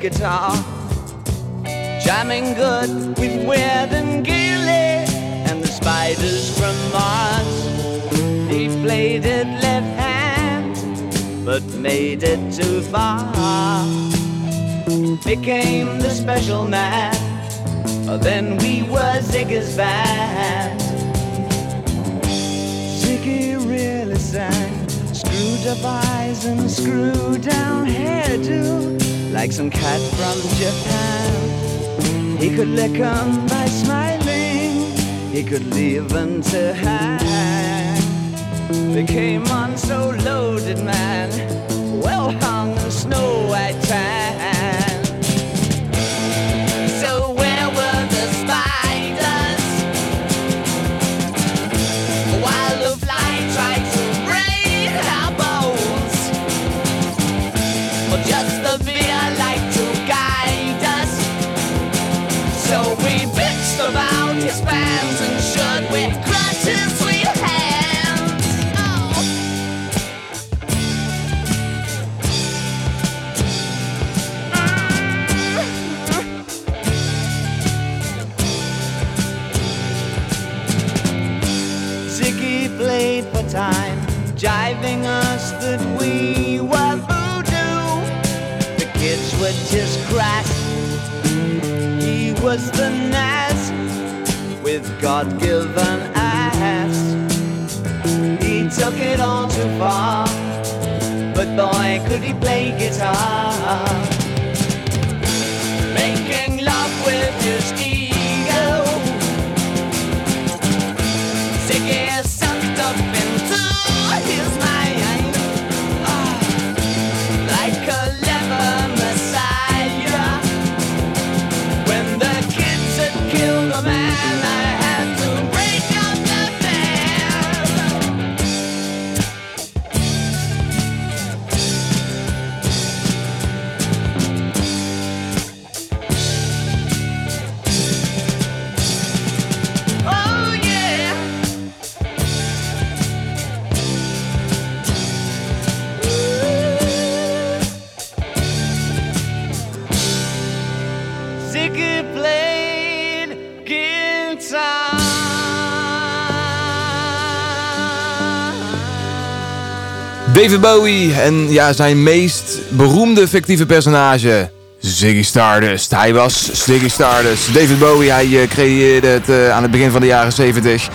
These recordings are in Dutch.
Guitar, jamming good with Weird and Gilly and the spiders from Mars. He played it left hand, but made it too far. Became the special man, oh, then we were Ziggy's band. Ziggy really sang. Screwed up eyes and screwed down hairdo Like some cat from Japan. He could lick 'em by smiling. He could leave them to hang. They came on so loaded, man. Well hung in snow white tan that we were voodoo. The kids were just crass. He was the Nas with God-given ass. He took it all too far, but boy, could he play guitar. David Bowie en ja, zijn meest beroemde fictieve personage. Ziggy Stardust. Hij was Ziggy Stardust. David Bowie, hij eh, creëerde het eh, aan het begin van de jaren 70.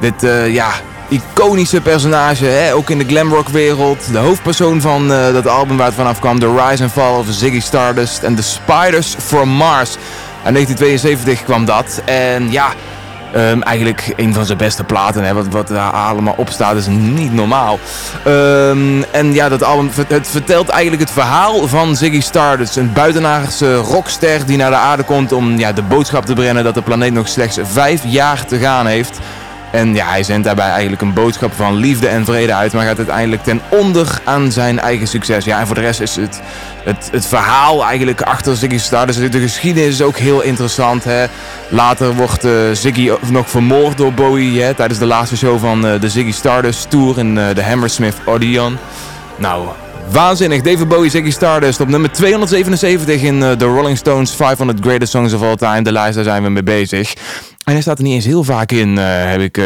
Dit, eh, ja, iconische personage, hè? ook in de glamrock wereld. De hoofdpersoon van dat album waar het vanaf kwam. The Rise and Fall of Ziggy Stardust en The Spiders from Mars. In 1972 kwam dat. En ja, ehm, eigenlijk een van zijn beste platen. Hè? Wat, wat daar allemaal op staat is niet normaal. Ehm, en ja, dat album het vertelt eigenlijk het verhaal van Ziggy Stardust. Een buitenaardse rockster die naar de aarde komt om ja, de boodschap te brengen dat de planeet nog slechts vijf jaar te gaan heeft. En ja, hij zendt daarbij eigenlijk een boodschap van liefde en vrede uit, maar gaat uiteindelijk ten onder aan zijn eigen succes. Ja, en voor de rest is het, het, het verhaal eigenlijk achter Ziggy Stardust, dus de geschiedenis is ook heel interessant. Hè. Later wordt eh, Ziggy nog vermoord door Bowie hè, tijdens de laatste show van eh, de Ziggy Stardust Tour in eh, de Hammersmith Odeon. Nou, Waanzinnig. David Bowie, Ziggy Stardust op nummer 277 in The Rolling Stones 500 Greatest Songs of All Time. De lijst, daar zijn we mee bezig. En hij staat er niet eens heel vaak in, eh, heb, ik, eh,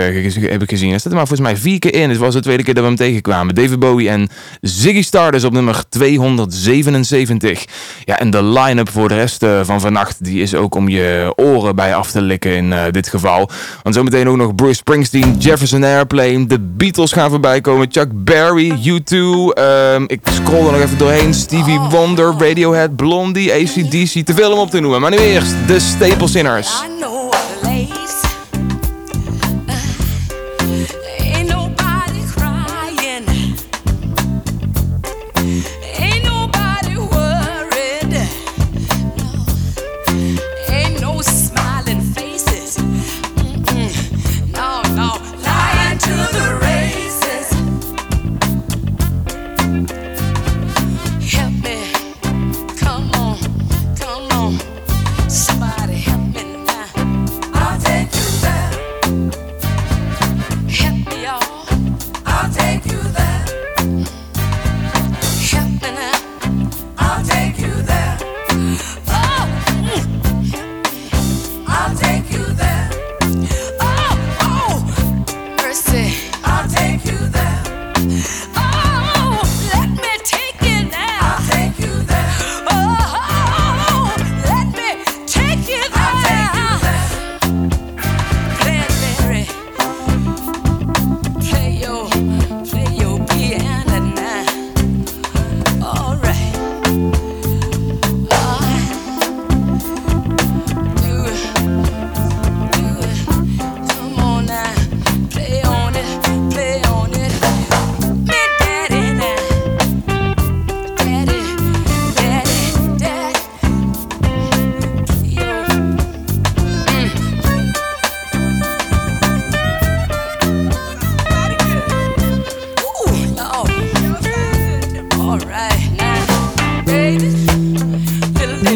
heb ik gezien. Hij staat er maar volgens mij vier keer in. Het was de tweede keer dat we hem tegenkwamen. David Bowie en Ziggy Stardust op nummer 277. Ja, en de line-up voor de rest eh, van vannacht... die is ook om je oren bij af te likken in dit geval. Want zometeen ook nog Bruce Springsteen, Jefferson Airplane... de Beatles gaan voorbij komen, Chuck Berry, U2... Ehm, ik scroll er nog even doorheen. Stevie oh. Wonder, Radiohead, Blondie, ACDC. Te veel om op te noemen. Maar nu eerst de Staple Sinners.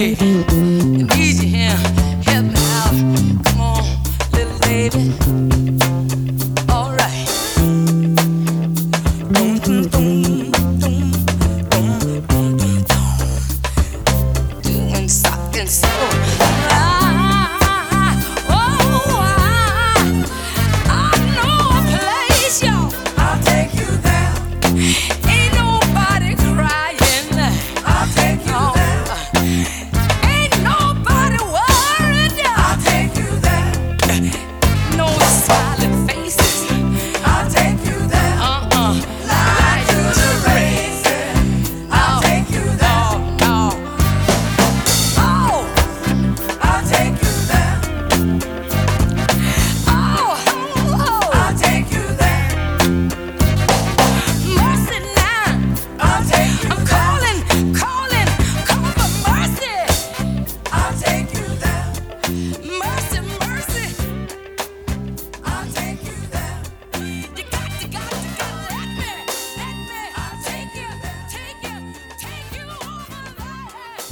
Hey.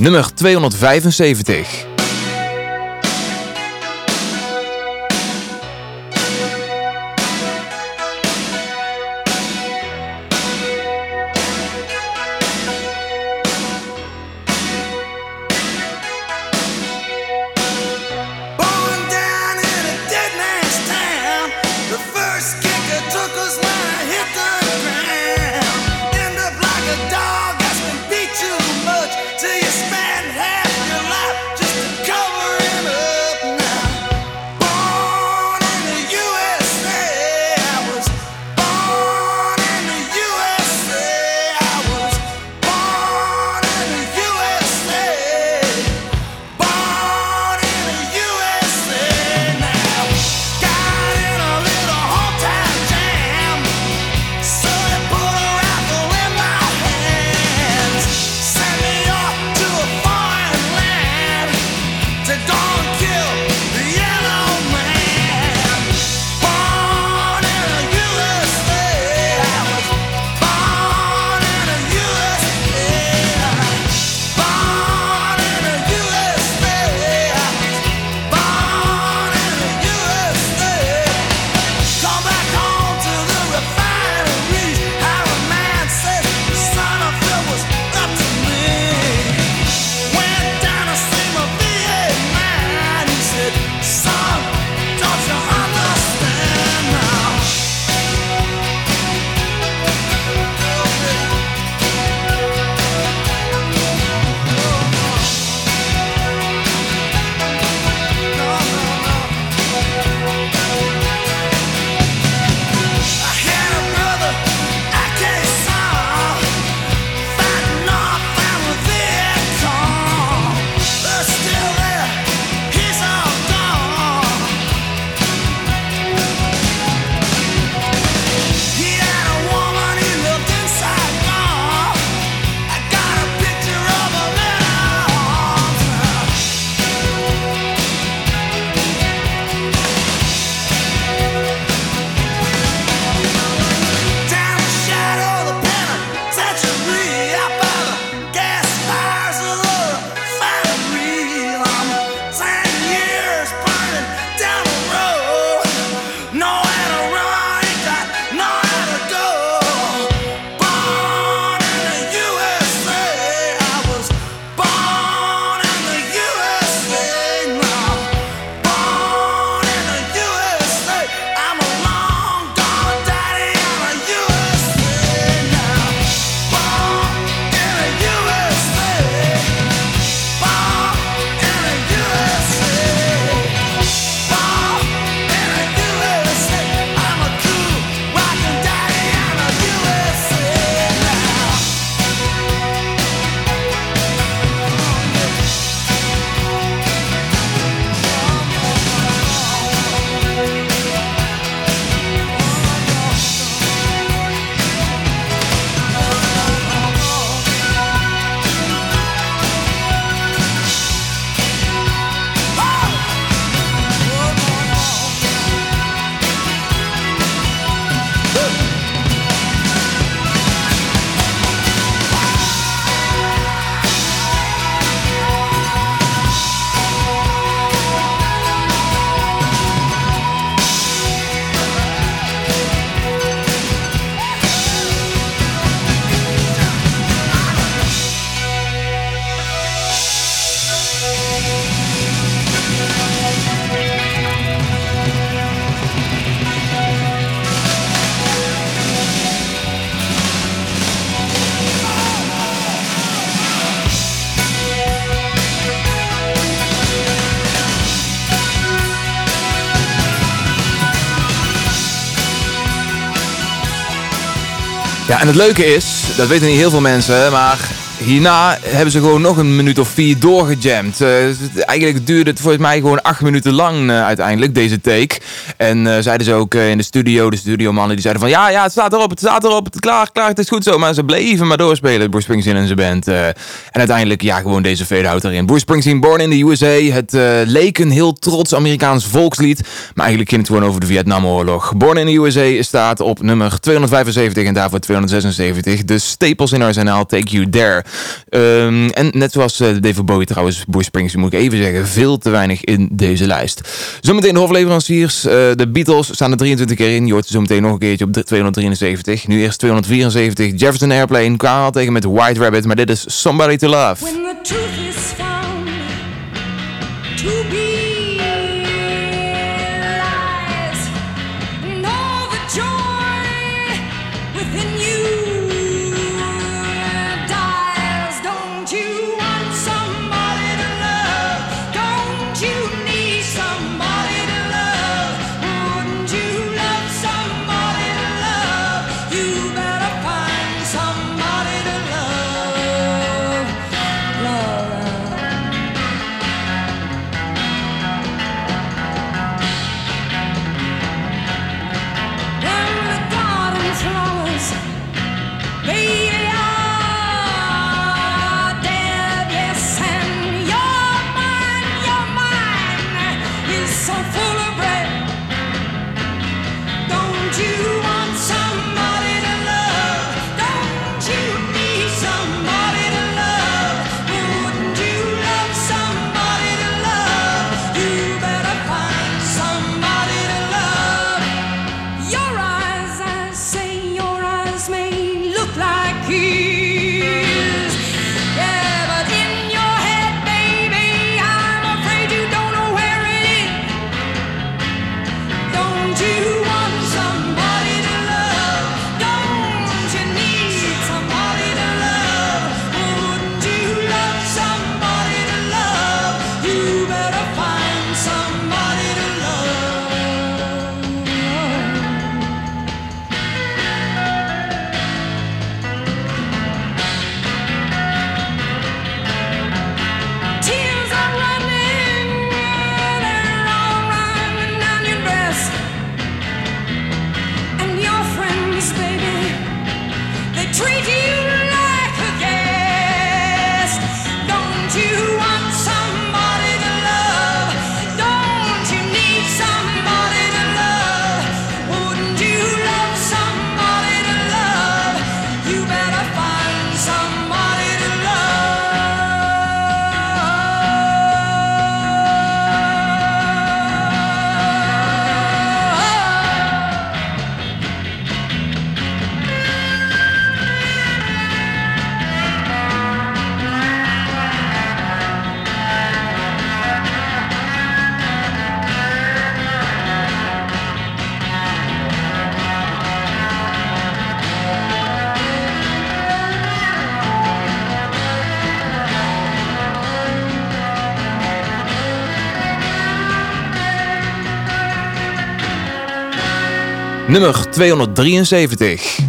nummer 275. Ja, en het leuke is, dat weten niet heel veel mensen, maar hierna hebben ze gewoon nog een minuut of vier doorgejamd. Uh, eigenlijk duurde het volgens mij gewoon acht minuten lang uh, uiteindelijk, deze take. En uh, zeiden ze ook in de studio, de studiomannen, die zeiden van ja, ja, het staat erop, het staat erop, het klaar, klaar, het is goed zo. Maar ze bleven maar doorspelen, Bruce Springsteen en zijn band. en uiteindelijk, ja, gewoon deze fade-out erin. Bruce Springsteen, Born in the USA. Het leek een heel trots Amerikaans volkslied, maar eigenlijk ging het gewoon over de Vietnamoorlog. Born in the USA staat op nummer 275 en daarvoor 276. De stapels in arsenaal, Take You There. Um, en net zoals uh, David Bowie trouwens, Bruce Springsteen moet ik even zeggen, veel te weinig in deze lijst. Zometeen de hofleveranciers. Uh, de Beatles staan er 23 keer in. Je hoort zometeen nog een keertje op 273. Nu eerst 274. Jefferson Airplane kwam al tegen met White Rabbit, maar dit is Somebody to Love. When the truth is found to be nummer 273.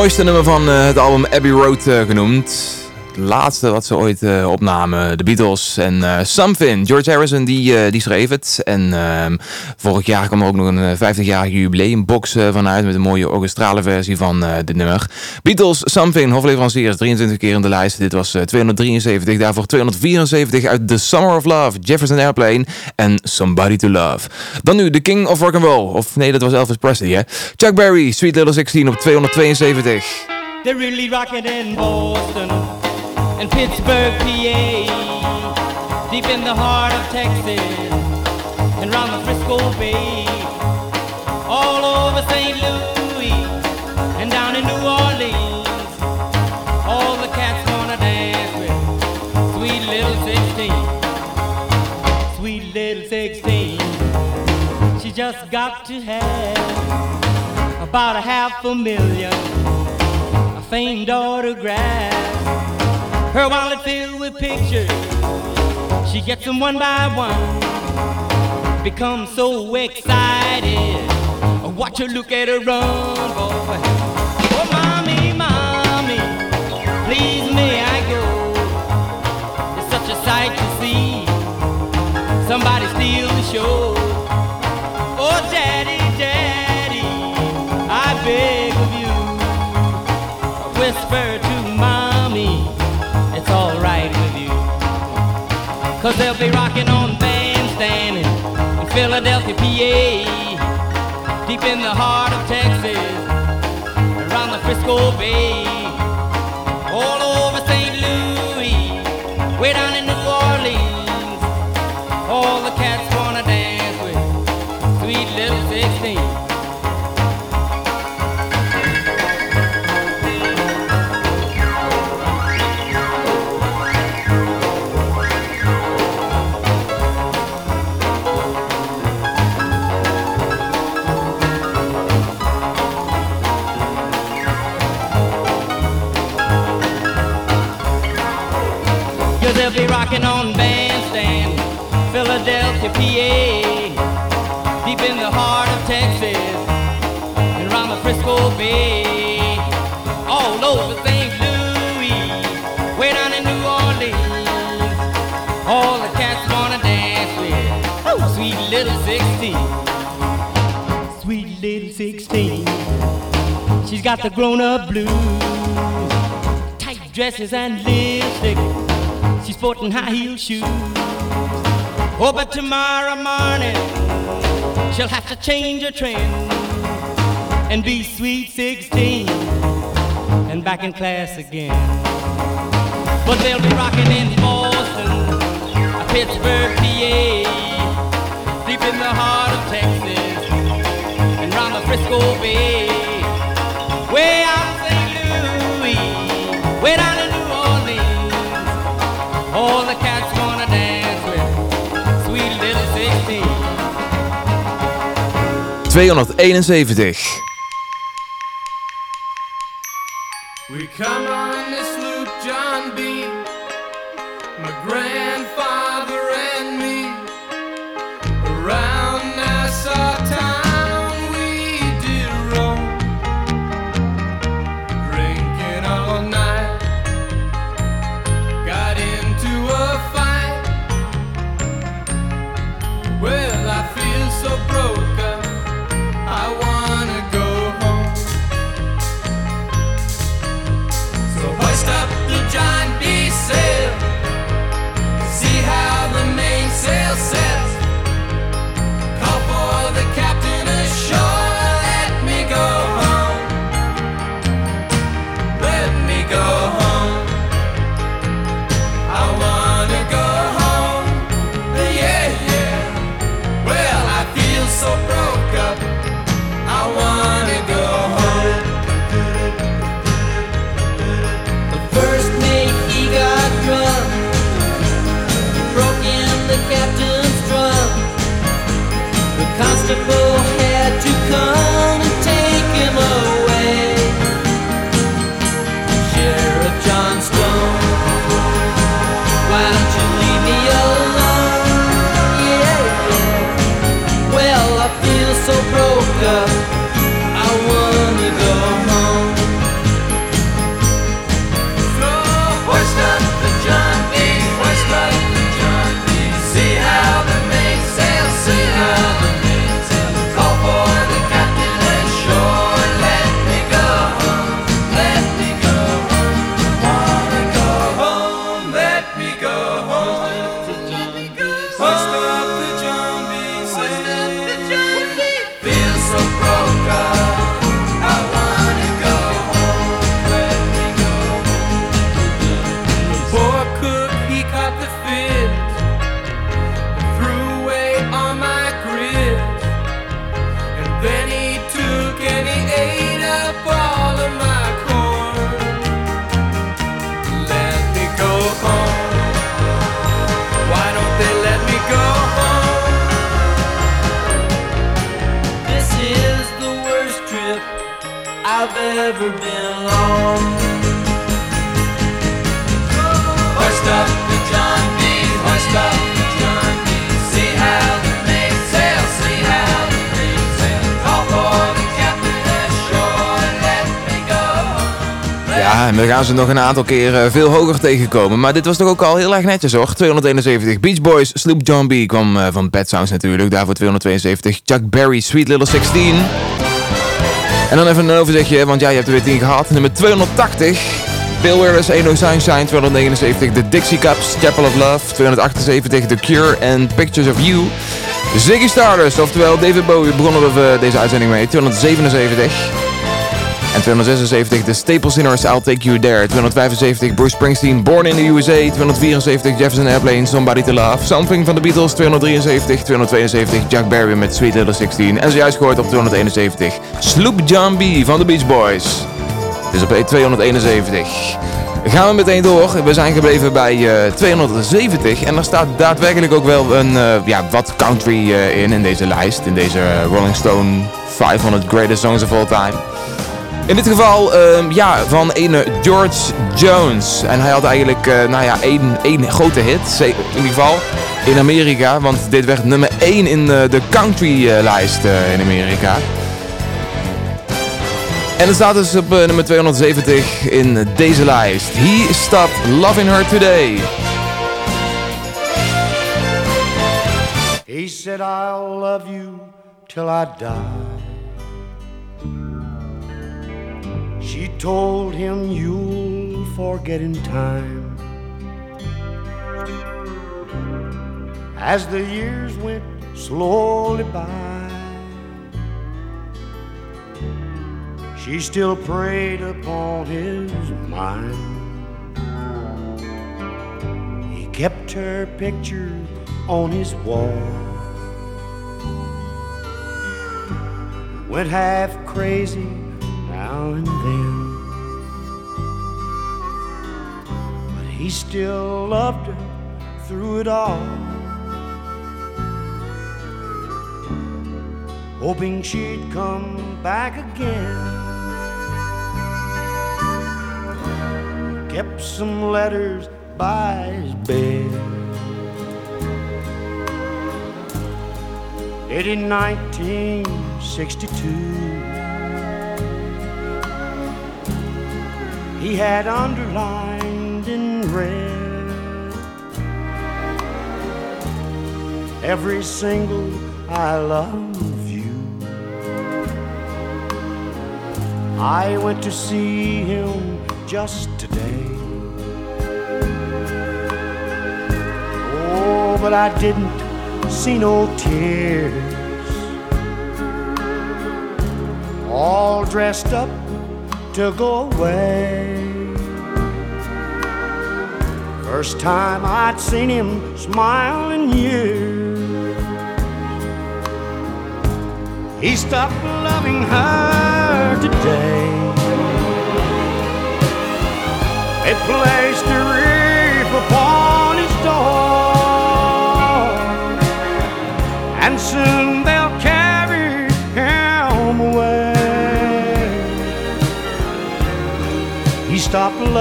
Mooiste nummer van eh, het album Abbey Road eh, genoemd. Laatste wat ze ooit eh, opnamen, de Beatles en eh, Something. George Harrison die, eh, die schreef het. En ehm, vorig jaar kwam er ook nog een eh, 50-jarige jubileumbox vanuit met een mooie orchestrale versie van dit nummer. Beatles, Something, hofleveranciers, 23 keer in de lijst. Dit was eh, 273, daarvoor 274 uit The Summer of Love, Jefferson Airplane en Somebody to Love. Dan nu The King of Rock and Roll. Of nee, dat was Elvis Presley, hè? Chuck Berry, Sweet Little 16 op 272. They're really rocking in Boston and Pittsburgh, PA, deep in the heart of Texas and round the Frisco Bay, all over St. Louis and down in New Orleans. All the cats wanna dance with sweet little 16, sweet little 16. She just got to have about a half a million a famed autograph. Her wallet filled with pictures. She gets them one by one. Becomes so excited. I watch her look at her run, boy. Oh, mommy, mommy, please may I go? It's such a sight to see. Somebody steal the show. Oh, daddy, daddy, I beg Cause they'll be rocking on bandstand in, in Philadelphia, PA, deep in the heart of Texas, around the Frisco Bay, all over St. Louis, way down in got the grown-up blues, tight dresses and lipstick. She's sporting high heel shoes. Oh, but tomorrow morning she'll have to change her trend and be sweet 16 and back in class again. But they'll be rocking in Boston, Pittsburgh, PA, deep in the heart of Texas and round the Frisco Bay, way out in St. Louis, way down in New Orleans. All the cats wanna dance with sweet little 16. 271. We come on been up the B. Ja, en we gaan ze nog een aantal keren veel hoger tegenkomen. Maar dit was toch ook al heel erg netjes hoor. 271. Beach Boys, Sloop John B. kwam eh, van Bad Sounds natuurlijk. Daarvoor 272. Chuck Berry, Sweet Little 16. En dan even een overzichtje, want ja, je hebt er weer 10 gehad. Nummer 280. Bill Withers, Ain't No Sunshine, 279. The Dixie Cups, Chapel of Love, 278. The Cure and Pictures of You. Ziggy Stardust, oftewel David Bowie, begonnen we eh, deze uitzending mee. 277. En 276 de Staple Sinners, I'll Take You There. 275 Bruce Springsteen, Born in the USA. 274 Jefferson Airplane, Somebody to Love. Something van de Beatles, 273. 272 Jack Berry met Sweet Little 16. En zojuist gehoord op 271 Sloop John B. van de Beach Boys. Dus op 271. Gaan we meteen door. We zijn gebleven bij eh, 270. En daar staat daadwerkelijk ook wel een, eh, ja, wat country eh, in, in deze lijst. In deze eh, Rolling Stone 500 Greatest Songs of All Time. In dit geval, ehm, ja, van ene George Jones. En hij had eigenlijk, eh, nou ja, één, één grote hit. In ieder geval in Amerika. Want dit werd nummer 1 in eh, de country-lijst eh, in Amerika. En het staat dus op nummer 270 in deze lijst. He stopped loving her today. He said, I'll love you till I die. She told him, You'll forget in time. As the years went slowly by, she still preyed upon his mind. He kept her picture on his wall. Went half crazy now and then. But he still loved her through it all. Hoping she'd come back again. Kept some letters by his bed. dated 1962. He had underlined in red every single I love you. I went to see him just today. Oh, but I didn't see no tears. All dressed up to go away. First time I'd seen him smile in years. He stopped loving her today. They placed a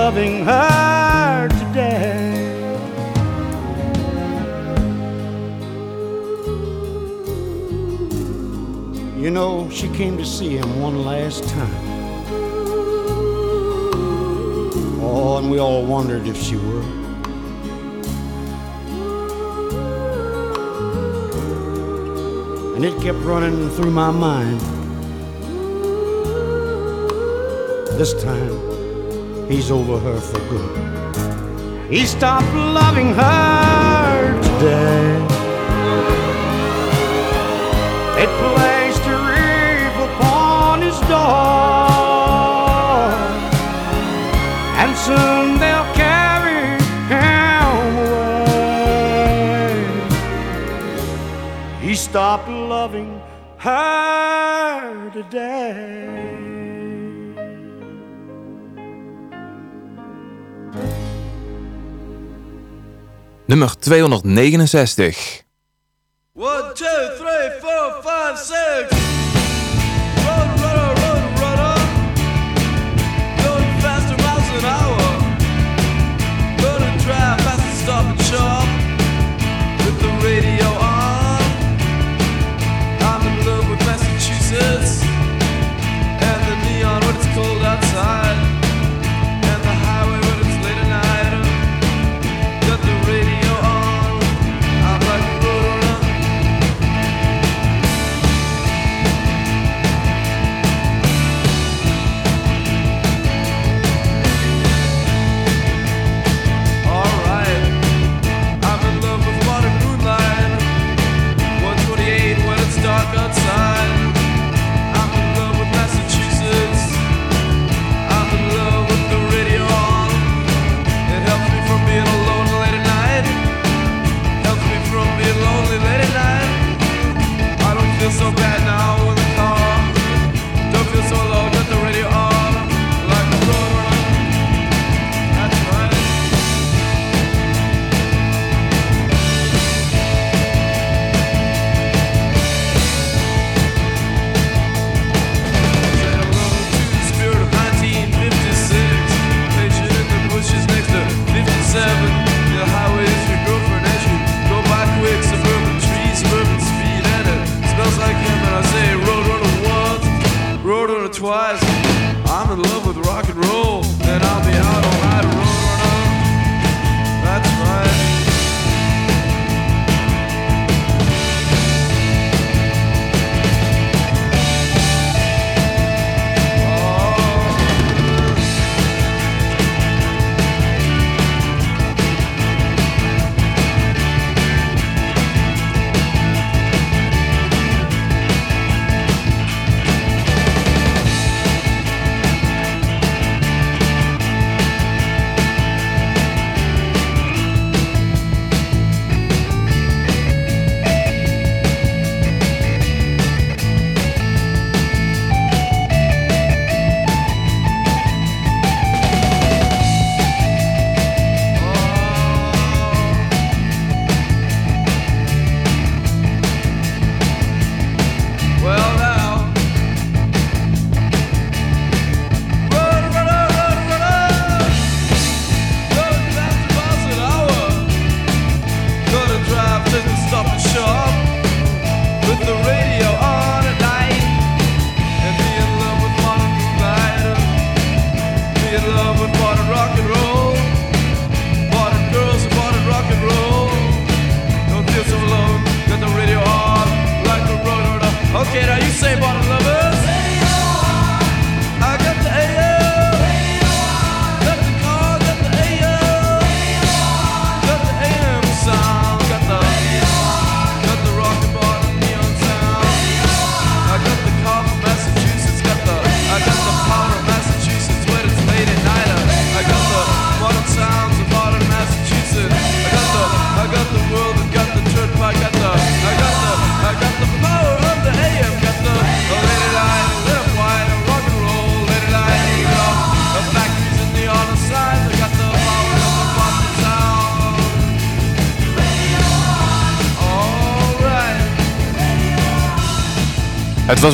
loving her today. You know, she came to see him one last time. Oh, and we all wondered if she would. And it kept running through my mind. This time, he's over her for good. He stopped loving her today. It placed a eve upon his door, and soon they'll carry him away. He stopped loving her today. nummer 269. 1, 2, 3, 4, 5, 6.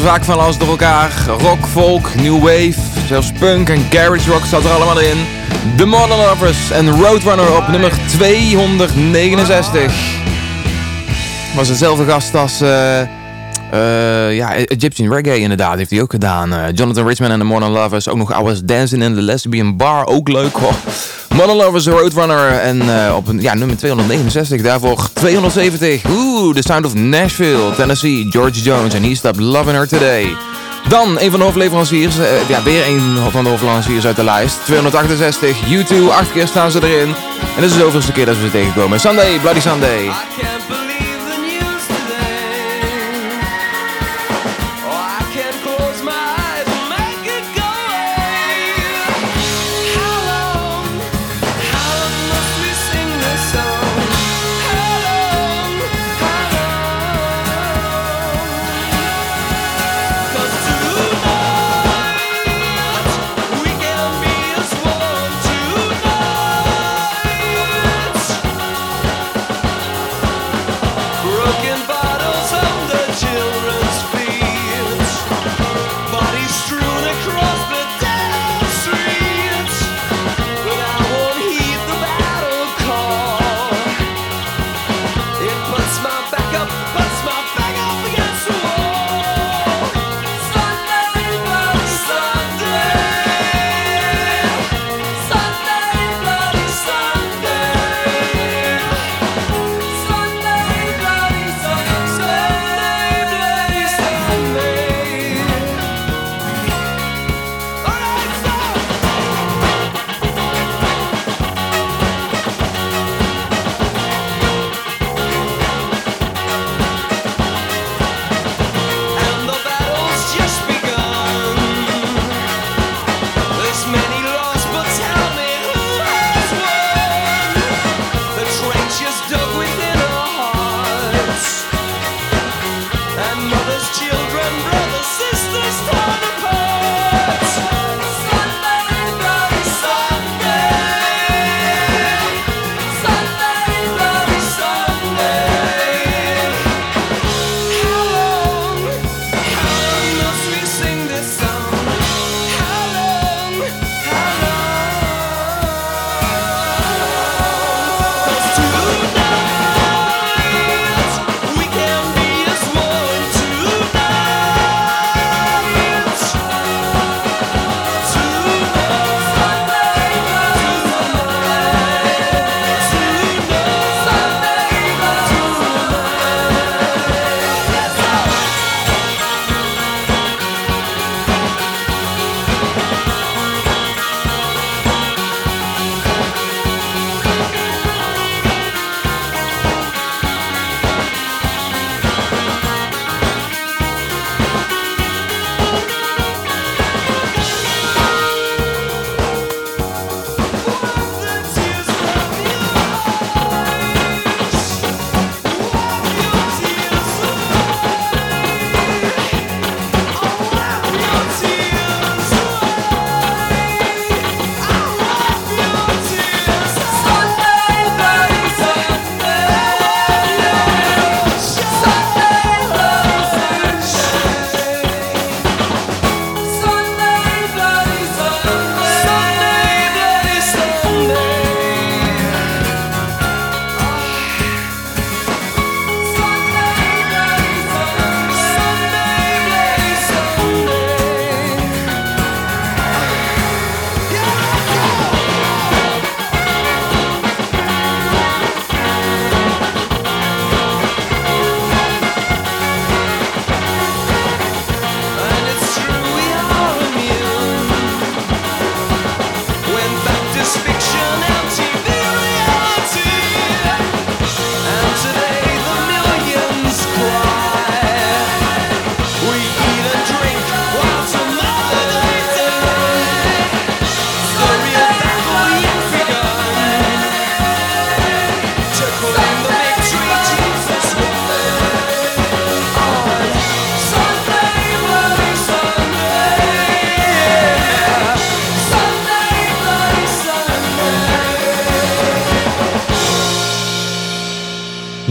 was vaak van alles door elkaar. Rock, folk, new wave, zelfs punk en garage rock zat er allemaal in. The Modern Lovers en Roadrunner op nummer 269. Was dezelfde gast als... Eh, eh, ja, Egyptian Reggae inderdaad, heeft hij ook gedaan. Eh, Jonathan Richman en The Modern Lovers. Ook nog I Was Dancing in the Lesbian Bar, ook leuk hoor. Modern Lovers, Roadrunner en eh, op ja, nummer 269, daarvoor 270. Oeh, The Sound of Nashville, Tennessee, George Jones en He Stopped Loving Her Today. Dan een van de hoofdleveranciers, ja, weer een van de hoofdleveranciers uit de lijst. 268, U2, acht keer staan ze erin. En dit is de zoveelste keer dat we ze tegenkomen. Sunday, Bloody Sunday.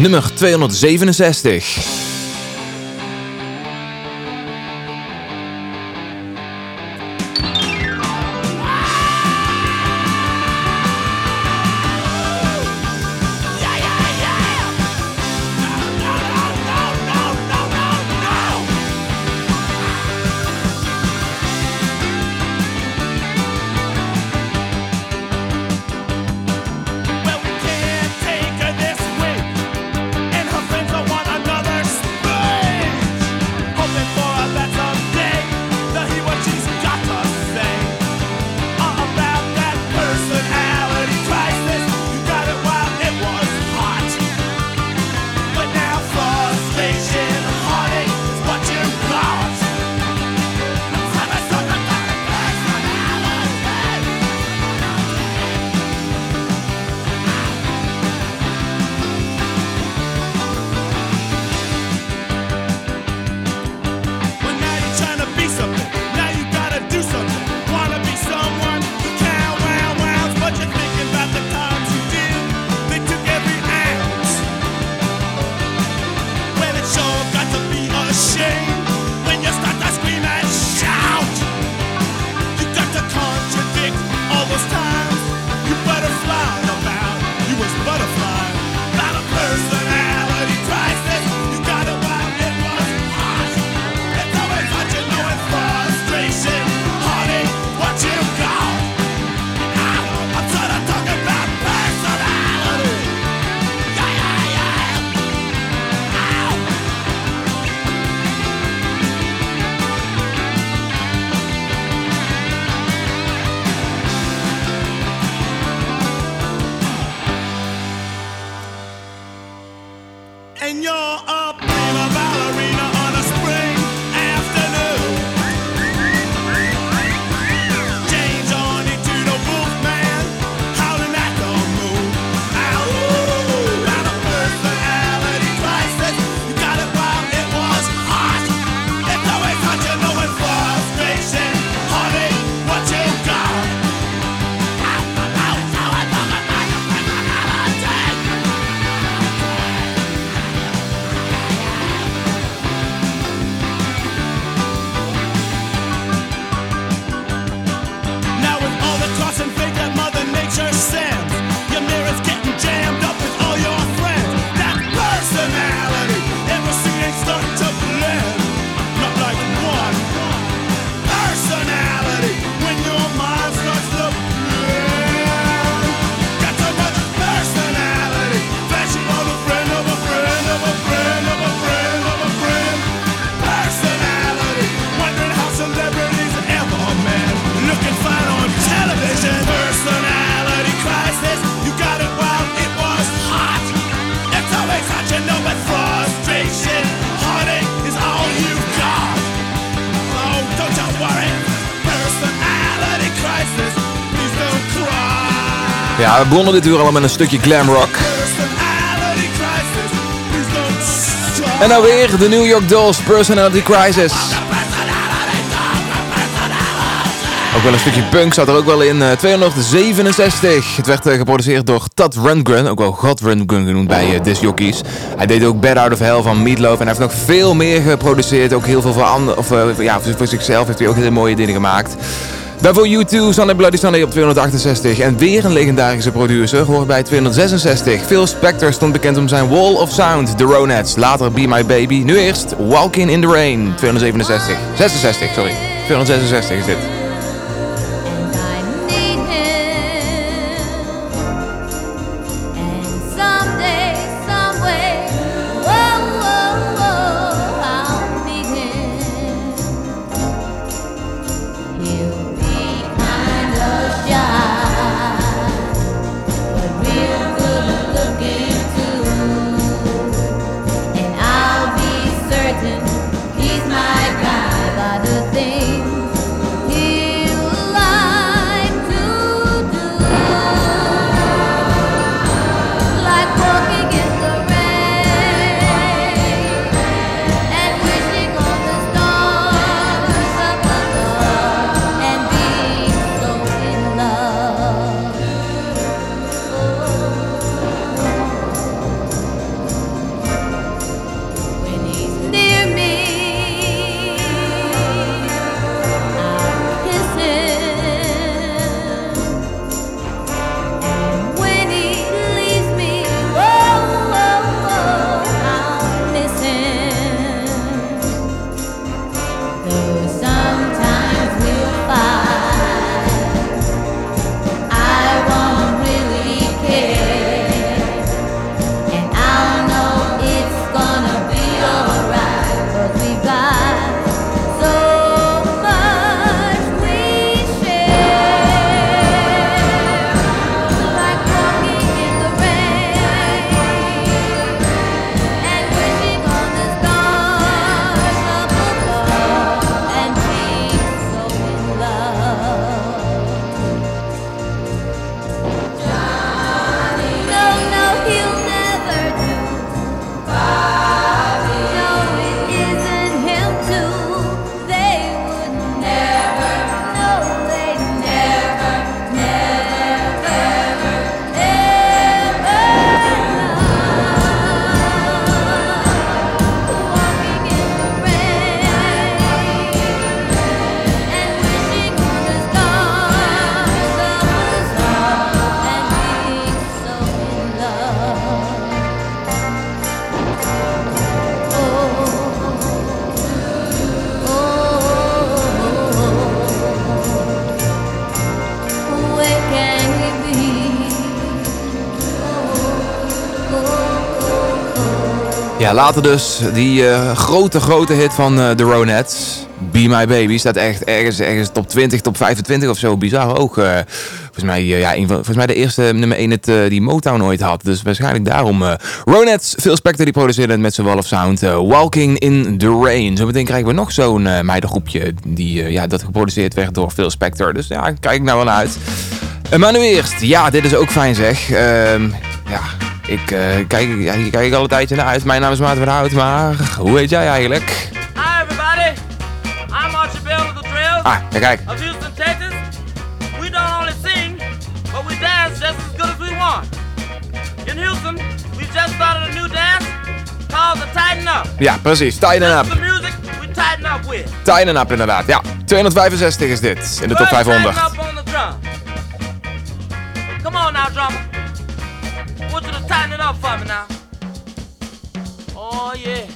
Nummer 267. Begonnen dit uur al met een stukje glam rock. En nou weer de New York Dolls Personality Crisis. Ook wel een stukje punk zat er ook wel in. eh, 267. Het werd eh, geproduceerd door Todd Rundgren. Ook wel God Rundgren genoemd bij uh, Disc Jockeys. Hij deed ook Bad Out of Hell van Meatloaf. En hij heeft nog veel meer geproduceerd. Ook heel veel voor, of, eh, ja, voor zichzelf heeft hij ook hele mooie dingen gemaakt. Daarvoor U2, Sunday Bloody Sunday op 268. En weer een legendarische producer, hoort bij 266. Phil Spector stond bekend om zijn Wall of Sound, The Ronettes. Later Be My Baby. Nu eerst Walking in the Rain, 267. 66, sorry. 266 is dit. Later dus die eh, grote, grote hit van eh, The Ronettes. Be My Baby staat echt ergens, ergens top 20, top 25 of zo. Bizar ook. eh. volgens, mij, ja, volgens mij de eerste nummer 1 het, die Motown ooit had. Dus waarschijnlijk daarom. Ronettes, Phil Spector die produceerde het met zijn Wall of Sound. Walking in the Rain. Zometeen krijgen we nog zo'n meidengroepje die, ja, dat geproduceerd werd door Phil Spector. Dus ja, kijk nou wel uit. Maar eerst. Ja, dit is ook fijn zeg. Ehm, ja, ik eh, kijk, ja, hier kijk al een tijdje naar uit. Mijn naam is Maarten van Hout, maar hoe heet jij eigenlijk? Hi, everybody. I'm Archie Bell of the Trails Ah, ja, kijk. of Houston, Texas. We don't only sing, but we dance just as good as we want. In Houston, we just started a new dance called the Tighten Up. Ja, precies. Tighten up. music we tighten up with. Tighten up inderdaad. Ja, 265 is dit in de top First, 500. Yeah.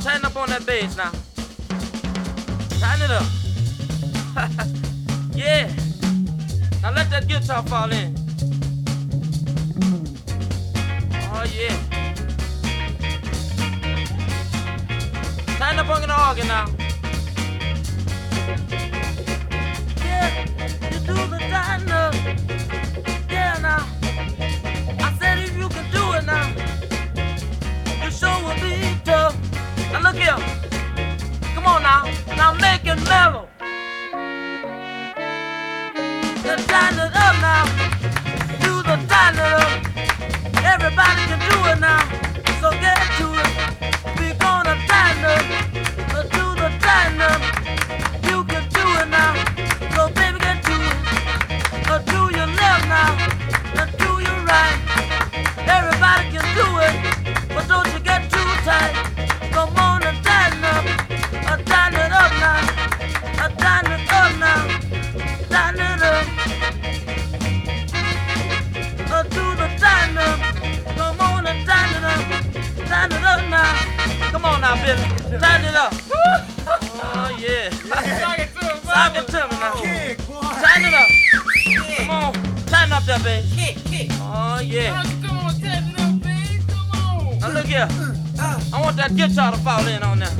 Tighten up on that bass now. Tighten it up. yeah. Now let that guitar fall in. Oh yeah. Tighten up on the organ now. Yeah, you do the tighten up. Look here. Come on now. Now make it mellow. The it up now. Do the it up. Everybody can do it now. So get to it. We're gonna tighten up. Do the tighten up. I've been it up. Oh, yeah. yeah. Slap it to me now. Kick, it up. Kick. Come on. Tighten up that baby. Kick, kick. Oh, yeah. Come on, tighten it up, baby. Come on. Now, look here. Uh. I want that guitar to fall in on now.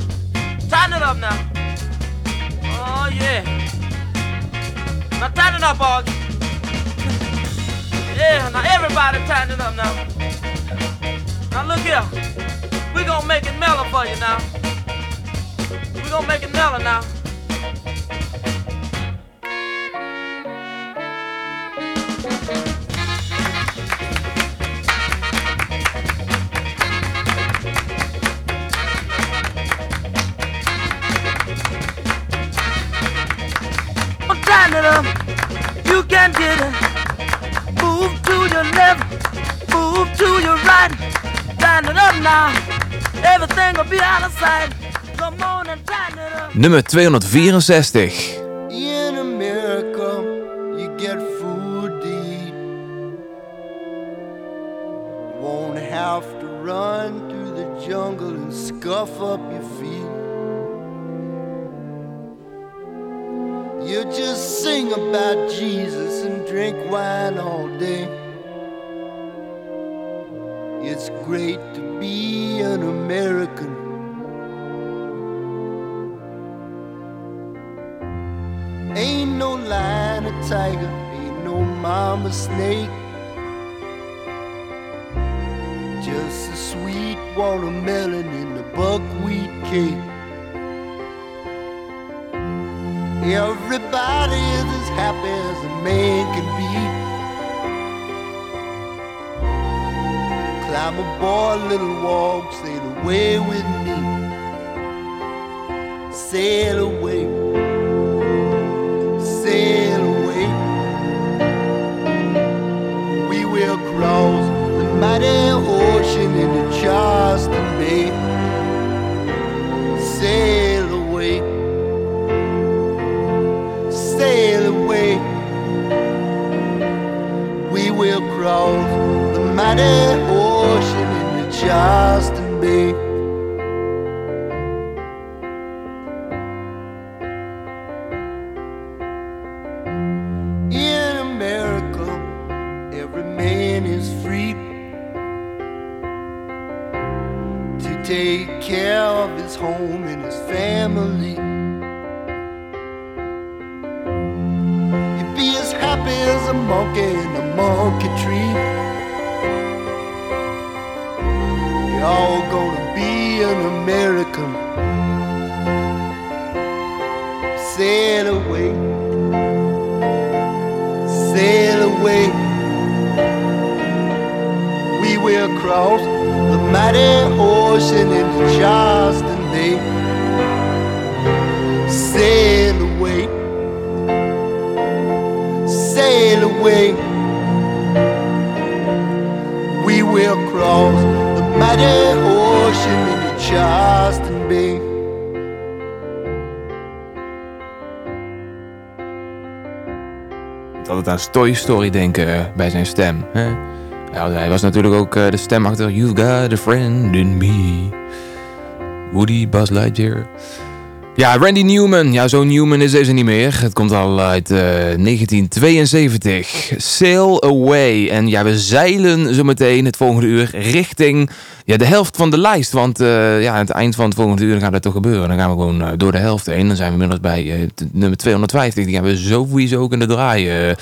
Tighten it up now. Oh, yeah. Now, tighten it up, Augie. Yeah, now everybody tighten it up now. Now look here. Gonna make it mellow for you now. We gonna make it mellow now. You can get it. Move to your left, move to your right. Tighten it up now. Everything will be out of sight. Nummer 264. Home and his family. You be as happy as a monkey in a monkey tree. You're all gonna be an American. Sail away, sail away. We will cross the mighty ocean into Charleston Bay. Sail away, sail away. We will cross the mighty ocean into Charleston Bay. Altijd aan Toy Story denken eh, bij zijn stem. Hè? Ja, hij was natuurlijk ook eh, de stem achter You've Got a Friend in Me. Woody, Buzz Lightyear. Ja, Randy Newman. Ja, zo Newman is deze niet meer. Het komt al uit eh, 1972. Sail Away. En ja, we zeilen zo meteen het volgende uur richting Ja, de helft van de lijst. Want eh, ja, aan het eind van het volgende uur gaat dat toch gebeuren. Dan gaan we gewoon eh, door de helft heen. Dan zijn we inmiddels bij eh, nummer 250. Die gaan we sowieso kunnen draaien.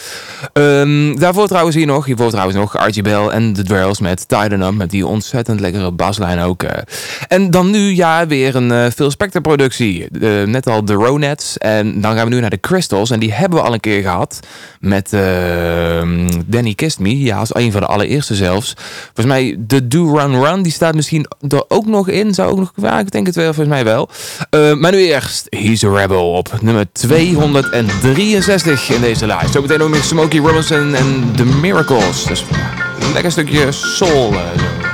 Ehm, daarvoor trouwens hier nog. Hiervoor trouwens nog Archie Bell en The Dwells met Tighten Up. Met die ontzettend lekkere baslijn ook. En dan nu ja, weer een Phil Spector productie. Net al The Ronettes. En dan gaan we nu naar de Crystals. En die hebben we al een keer gehad. Met ehm, Danny Kissed Me. Ja, als een van de allereerste zelfs. Volgens mij de Do Run Run. Die staat misschien er ook nog in. Zou ook nog... Ja, ik denk het wel. Volgens mij wel. Eh, maar nu eerst He's a Rebel op nummer 263 in deze lijst. Zometeen ook nog Smokey Robinson en The Miracles. Dus een lekker stukje soul. eh,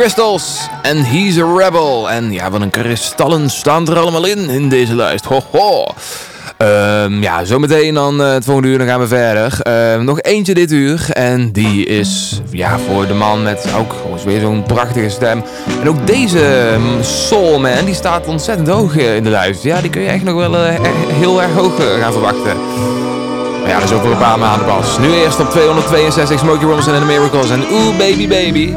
Crystals en He's a Rebel. En ja, wat een kristallen staan er allemaal in, in deze lijst. Ho, ho. Ehm, ja, zometeen dan eh, het volgende uur, dan gaan we verder. Ehm, nog eentje dit uur. En die is ja, voor de man met ook oh, weer zo'n prachtige stem. En ook deze Man, die staat ontzettend hoog eh, in de lijst. Ja, die kun je echt nog wel eh, heel erg hoog gaan verwachten. Maar ja, dat is ook voor een paar maanden pas. Nu eerst op 262 Smokey Robinson en The Miracles. En Ooh Baby Baby.